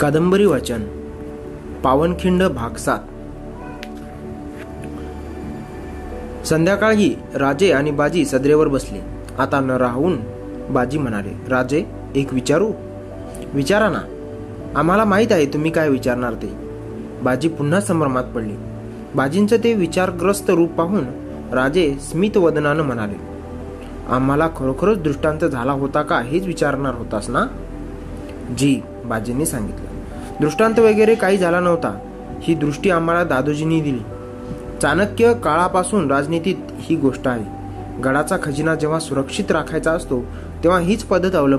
کابری وچنڈ سات سی راجے باجی سدرے بسلی آتا نرجی منالی ایکچارا آئیار پنہ سمر مڑی گوپ پہ اسمت ودنا آمخرچ دن ہوتا کا جی باجی سی درانت وغیرہ کام جی گوشت رکھا اولہ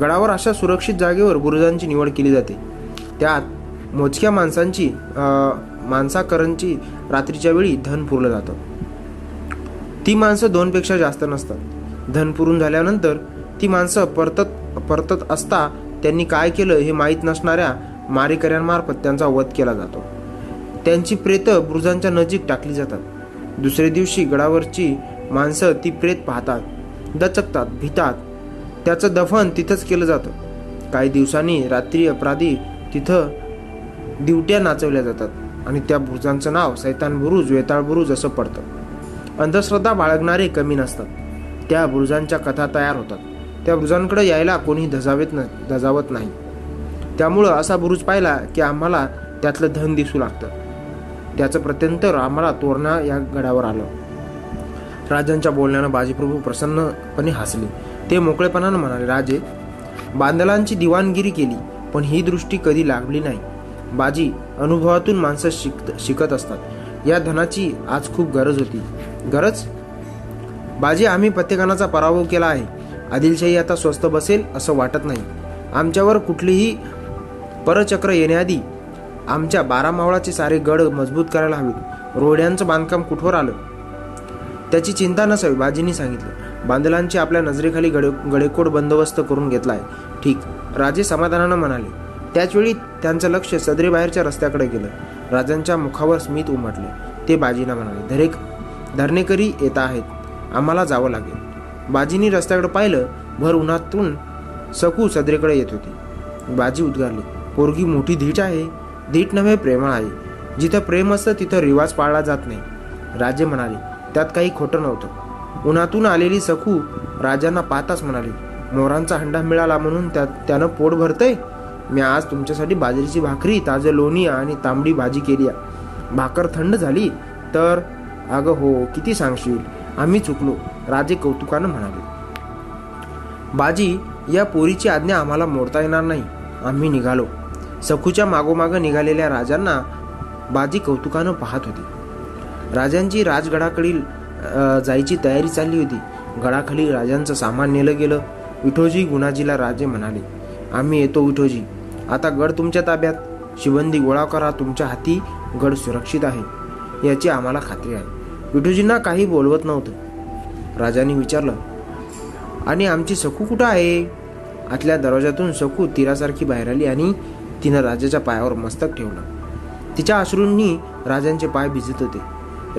گڑا سر گروجان راتری وی پور جاتا جاست نسط پر پرت کاسیا ماریکارے برجان دسرے دیکھنے گڑا تیت پہ دچکت راتی اپرادی تھیٹیا ناچولی جاتا برجانچ نو سیتان بروج وےتا پڑتا ادشردھا باڑنارے کمی نسباں کتھا تیار ہوتا برجانک یا کوئی پربنپنا باندل کی دوگیری درشٹی کدی لگی نہیں بجی ان شکت یہ دھن چی آج خوب گرج ہوتی گرج بجی آتے کا پابو کیا آدل شاہی آتا بسل نہیں آٹھ لیچکر کرا روہڈ بر چی ساند لے گڑکوڈ بندوبست کردھان سدری باہر گیل راجہ مخاور امٹل منا دھر آما جا لگے رستک ہوتی ہے سکھنا پاتاس مورانچہ ہنڈا مت پوٹ بھرتے میں بازری کی بھاکری تاز لونی تانبڑی بازی بھاکر تھنڈی اگ ہو کتنی سنگشی گڑاخلی سامان نیل گیلوجی گوناجی منازی آتا گڑھ تمہیں تایات شیوندی گولہ کرا تمہار ہاتھی گڑھ سرکے خاتری ہے پیٹوجیوں کا بولت نوت راج نے آم چی سکو کٹ ہے دروازات سکھو تیرا سارے باہر آنیا مستک تیچ اشرونی پائے بھزت ہوتے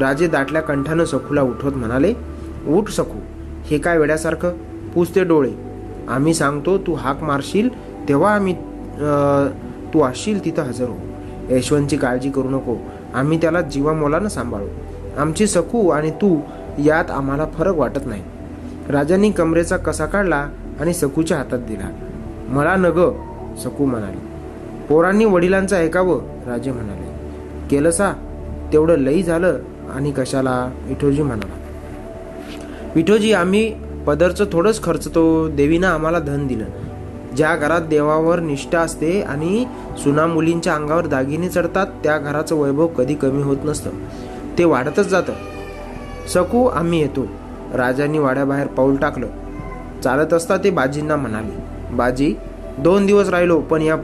راجے داٹل کنٹان سکھو لے سکھوا سارک پوچھتے ڈو آک مارشل تیت ہزر ہو یشون کی کا ساموں سکو تم فرق نہیں راجانی کمرے کا سکو ملا نگ سکو پوڑانہ اکاو راج لئی کشا لو مناجی آدر چھوڑ خرچ تو دینا آم دن دل جی گھر دیواور نشا ملی اگاور داگی چڑھتا گرا چھ ویب کدی کمی ہو سکو آج پاؤل چلتا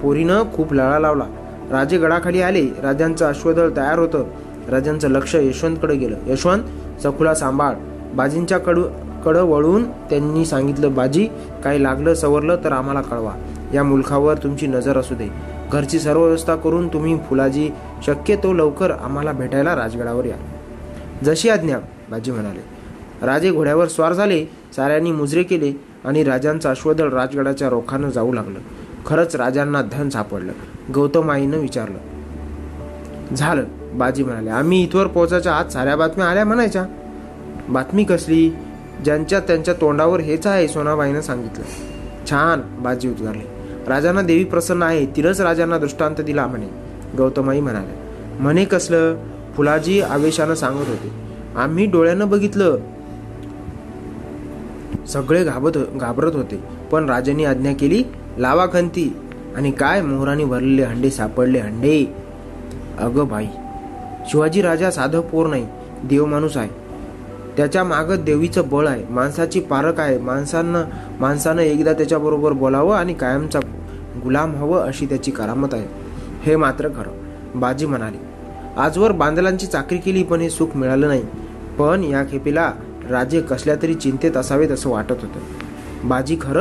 پوری نو لڑا لے گڑا خریدی آج اشو دل تیار ہوتا لک یشوت کڑ گیل یشوت سکولا ساما بجی کڑ وڑھا سا لگ سور آما کھوا یا ملکاور گھر ویوستھا کر جشی منالی راجے گھوڑا سا مجرے کے لیے دلگایا روکھان جاؤ لگانا دن ساپل گوتم آئی نچار باجی میم اتور پہ آج سارے باتیا آیا منا چھ بات کسلی جن تو ہے سونا بائی ن سان بجی اتار دی پرس ہے تیرجنا دشانت دھنے گوتم آئی کسل فلاشان گھابرت ہوتے پنجنی آج لوگ اگ بھائی شیواجی راجا ساد پور نہیں دیو منوس ہے دی پارک ہے ایک دا برابر بولاو گلاکرین چیت فلاور گھر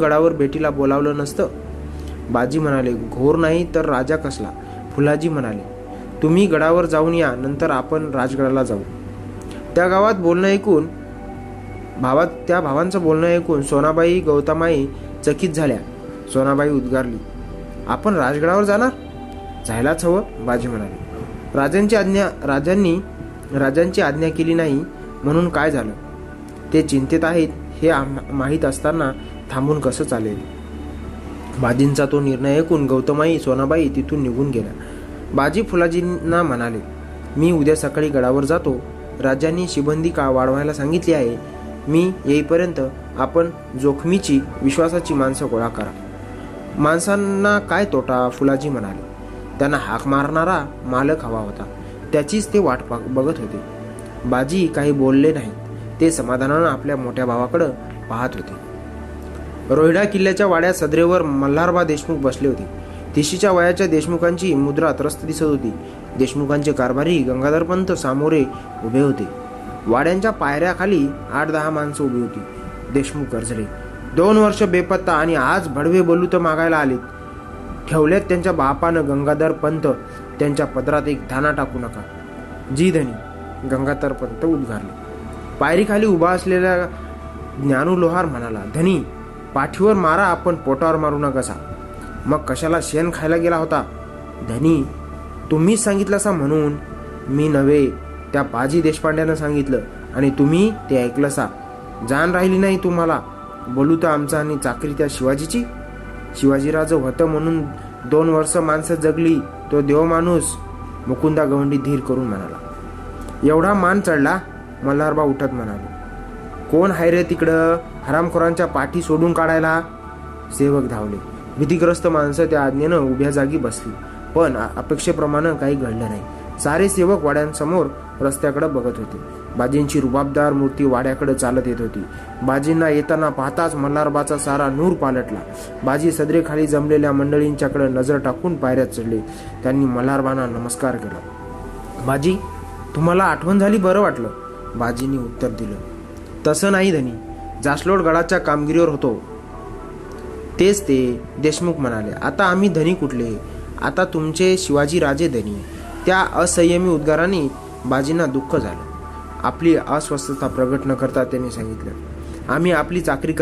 گڑا بھٹی نسل گور نہیں توا کسلا فلاجی منالی تھی گڑا واؤن اپن راجات بولنا ایک بولنا ایک سونابائی گوتمائی چکی سونا نہیں چیت مہیت کس چلے بجی کا تو گوتمائی سونابائی تیت گیا باجی فلاجی من ادا سکی گڑا جاتو شیبندی کا واڑ سا اپنے بھا کھات ہوتے روہڈا کلیا سدری ولہار با دیشمک بس ویامکھانا ترست دشمکان سے کارباری گنگا در پت سامورے ابے ہوتے ہیں پت ادگار ابا جانو لوہار منا دھیور مارا اپن پوٹا مارو نکا سا مگر کشا لگتا دنی تھی سنگل سا منہ سنگل تمہیں سا جان رہی نہیں تمام دونوں جگلی تو دیو منس مکا گھیر کر با اٹھت کو پھی سوڈ کا سیوک دھاولی بھی آج نبیا جاگی بس لیپرم کا سارے سیوک وڈو رست بگ روبدار مورتی چلتی ملاربا سارا نور پلٹ سدری خالی جملے منڈی نظر ملاربا نمس تٹھی بر واٹل باجی دل تس نہیں دیکھا جاسلو گڑا کامگیور ہوتا آنی کٹل آتا تم سے شیوی راجے دنگار دکھ اپنیتا سی اپنی چاری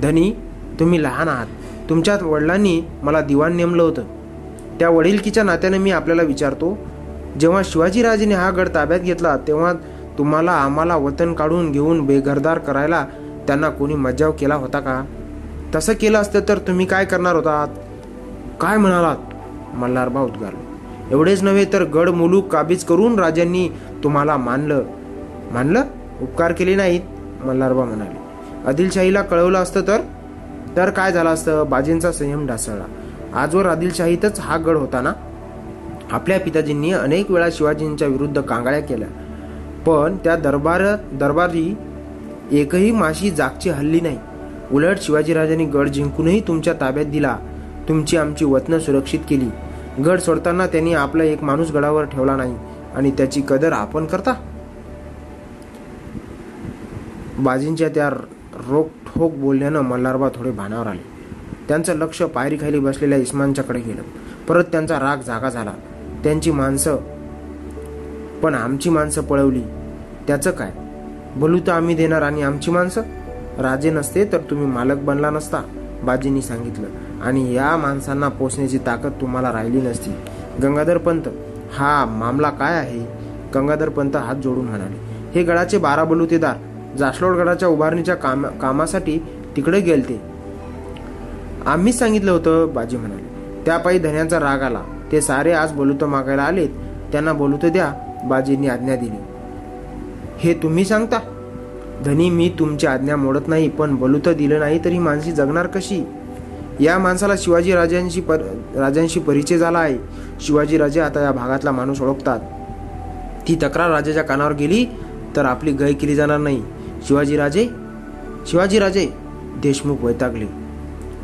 کرنی تمہیں لہان آمل ہو وڑلکیت جہاں شیوی راج نے ہا گڈ تایات گیلا تمام وطن کا ملار گڑھ ملو کابیز کرا ملے آدیل شاہ کاجیوں کا سیم ڈاسلا آجور آدل شاہیت ہا گڈ ہوتا نا اپنے پیتاز اب شیوی کانگڑا پنبار درباری ایک ہی معسی جاگی ہلکی نہیں اٹھ شیوی راجا گڑھ جی تمام تعبیر دم کی وطن گڑ سڑتا ایک منس گڑا نہیں کدر اپن کرتا بجی روکوک بولنے ملار بھوڑے بھانو لک پائری خالی بسمان کڑ گیل پرت رگ جاگا پڑی بلو تو آر آنس راج نستے تو تمہیں ملک بننا نستا باجی سنیا پوچھنے کی تاکہ تمہار گنگا در پت ہاں معاملہ کا گنگا در پت ہاتھ جوڑے گڑا چھ بارہ بلوتے دار جاسلو گڑا کام تکڑ گیلتے آم سل ہوجی مناپ کا رگ آ سارے آج بلوت ملنا بولو تو دیا تھی سم تم پن بولتے دل نہیں ترسی جگہ کسی ہے شیوی راجے تھی تکرار کا جان نہیں شیوی راجے شیوی راجے دیشمکھ وگلی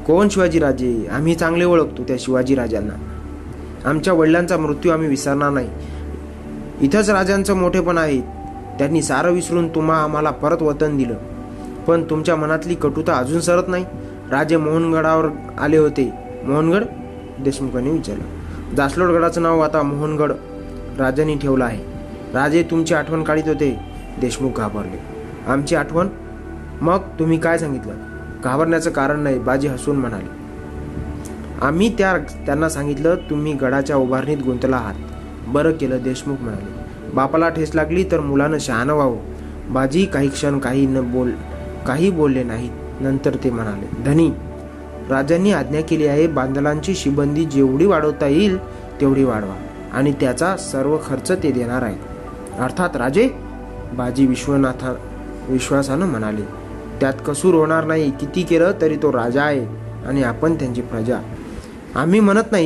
کون شیوی راجے ہم شیوی راجنا آمتو آسرنا نہیں اتنا راجنچ موٹےپن ہے سارا تمہیں مت وطن دل پن تمہیں منتلی کٹوتا اجن سرت نہیں راج موہن گڑا آتے موہنگ دیشمکھ گڑا چھ نو آتا موہن گڑھ راجانی ہے راجے تم کی آٹو کاڑی ہوتے دشمک گھابرے آم کی آٹھ مگر تمہیں کا سات گھابرا چھن نہیں بجے ہسون منالی آنا سل تمہیں گڑا ابارنی گا برشمکھ لینے وو بجی کا باندل کی شیبندی جیوڑی واڑتا سرو خرچات گڑکام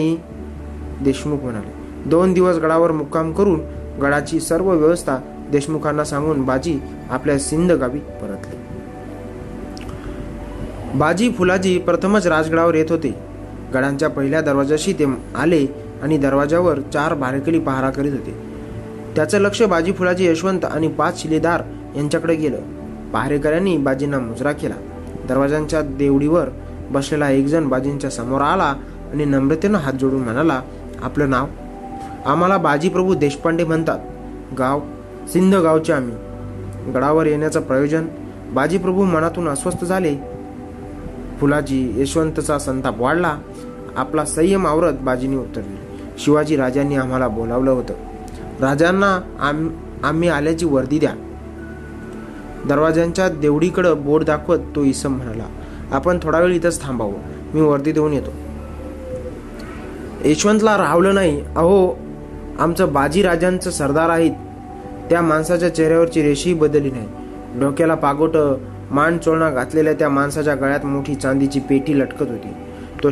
کرتے گڑا پہلے آرواز چار بارےکلی پہارا کرتے لکی فلاجی یشوت اور پانچ شیلی دار کڑھے گیل پہارے کرا دروازی بسل ایک جن بجی سموا آ نمرتے نا ہاتھوڑا باجی پربو دیشپے گا سند گاؤں گڑا پرجیپرب مناتے اسوستھ یشوت چنتاپلا سیم آورت بجی نے اتر شیوی راجانی آملا ہوتا آیا دیا دروازہ دیوڑی کڑ بورڈ داخت تو تھوڑا ویل تھو میور دونوں یشوت لوگ نہیں اہو آمچ بازی سردار آئی ریش بدل نہیں ڈوکو گاتی لٹکت ہوتی تو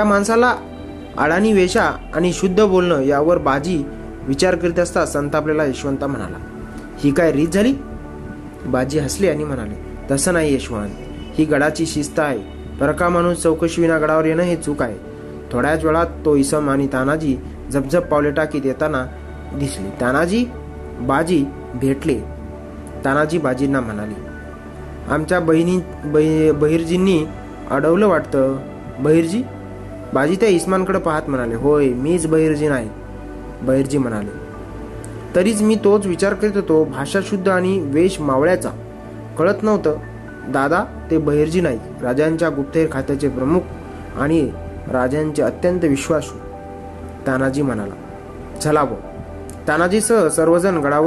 منصوبہ شد بولنا کرتا سنتاپیشوتا منا کایت بجی ہسلی تس نہیں یشوت ہی گڑا چی ش ترقا موکش و تھوڑا تو بہرجی اڑو لگتے بہرجی باجی کڑ پہ ہو بہرجی نہیں بہرجی منالی تری تو کروا شو کھڑت نادا بہرجی نہیں راج تانا جی تانا سہ سر گڑا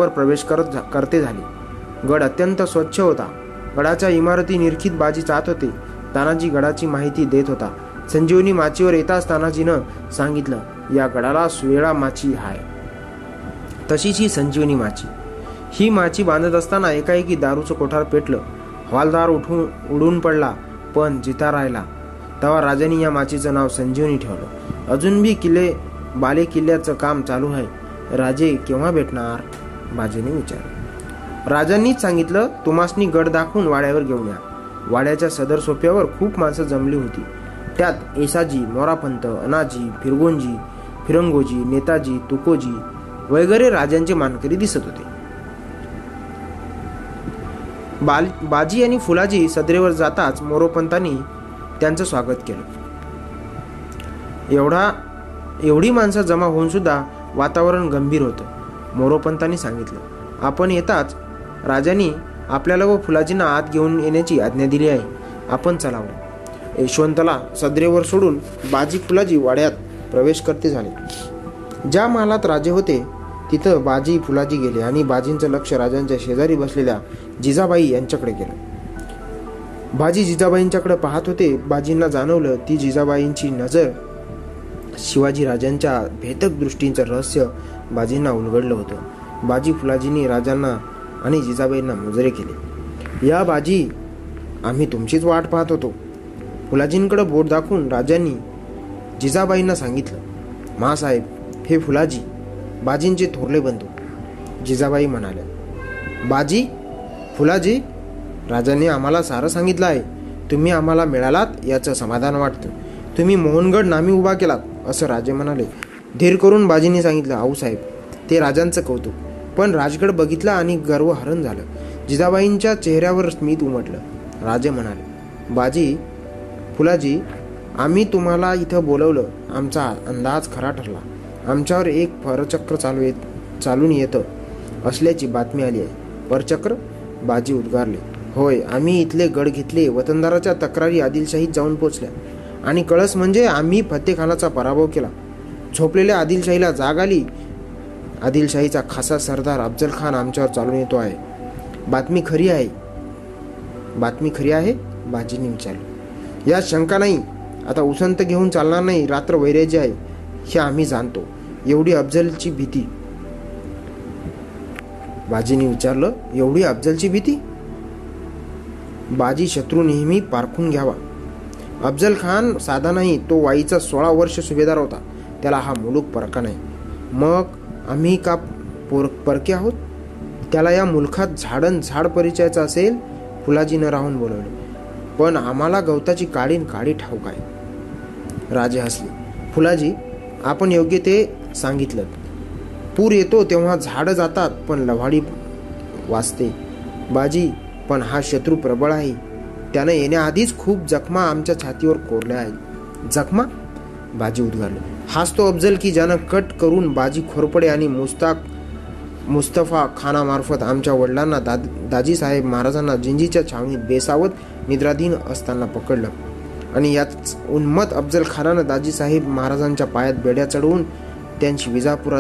کرتے گڑھ گڑا چاہتے تانا جی گڑا دتاور سیا گڑھا مچی ہے تش ہی مچی مچھی باندھ اسنا ایک دار چھٹار پیٹل ولدار اڑ پڑا پن جیتا چھ نا سنجیونی اجن بھی سنگل تسنی گڑھ داخن وڑیا گے سدر سوپیا پر خوب مانس جملی ہوتی ایسا جی مورا پنت اناجی پھرگوجی فیگوجی نیتاجی تکوجی وغیرہ راجی مانکری دس ہوتے فلاجی سدرے پیغام جما ہوا واتا موپنت آجا دیشوتا سدرے ور سن فلاجی وڈیات پروش کرتے جا محل راجے ہوتے تھی گیل چانداری بس جیجا بائی جیجابائی کڑ پاتے بجیل تی جیجابھی نظر شیوی راجک دہسیہ ہوا جیجابرے تم پات ہوا جیجابائی سنگل ماسائب فلاجی باجی تھور جیجابا فلا جی آما سارا سنگلا ہے تمہیں میڑ سماد تھی موہنگ نام اسل جیتابر بول آداز خرا ٹرلا آم ایک پرچکر چالو چال کی بات آئی پرچکر گڑھلی آدیل شاہ جاؤں پوچھ لے پہ آدل شاہی جاگ آدیل شاہ سردار افزل خان آئے بات ہے بات ہے بازی نے شنکا نہیں آتا اس میں ویریجی ہے افزلت نیخون گیا تو سولہ وشے دار ہوتا ہوں پرکے آڈن چیل فلاجی نا آم گوتا فلاجی اپن یوگے پور جاتی پا شروع ہے چھاؤنی بےسوت ندرا دین استان پکڑ لین افزل خان داجی صحیح مہاراجا پیاڑ چڑھنے دھی کابری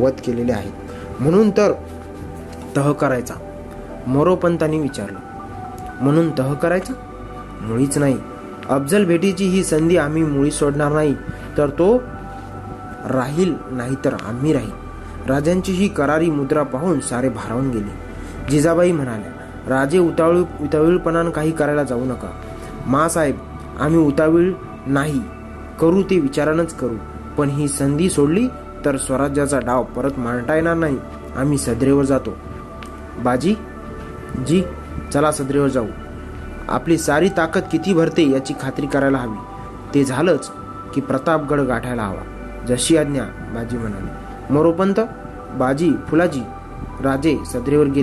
ود کرنے کا ہے کرا مروپن تہ کرا چھ افزل بھٹی چی سو موڈنگ نہیں تو نہیں آئی کراری مدرا پہ سارے بھار گی جیجابئی پن کا جاؤ نکا ماں سب آم اتنا کرو تین کرو پن ہوں سن سوڈلی تو سوراج ڈاؤ پر مانتا آدریور جاتو بجی جی چلا سدریور جاؤ اپنی ساری تاقت کتنی بھرتے یا خاتری کراچ کیڑ گاٹا جی آجا باجی منوپنت بازی فلاجی راجے سدریور گے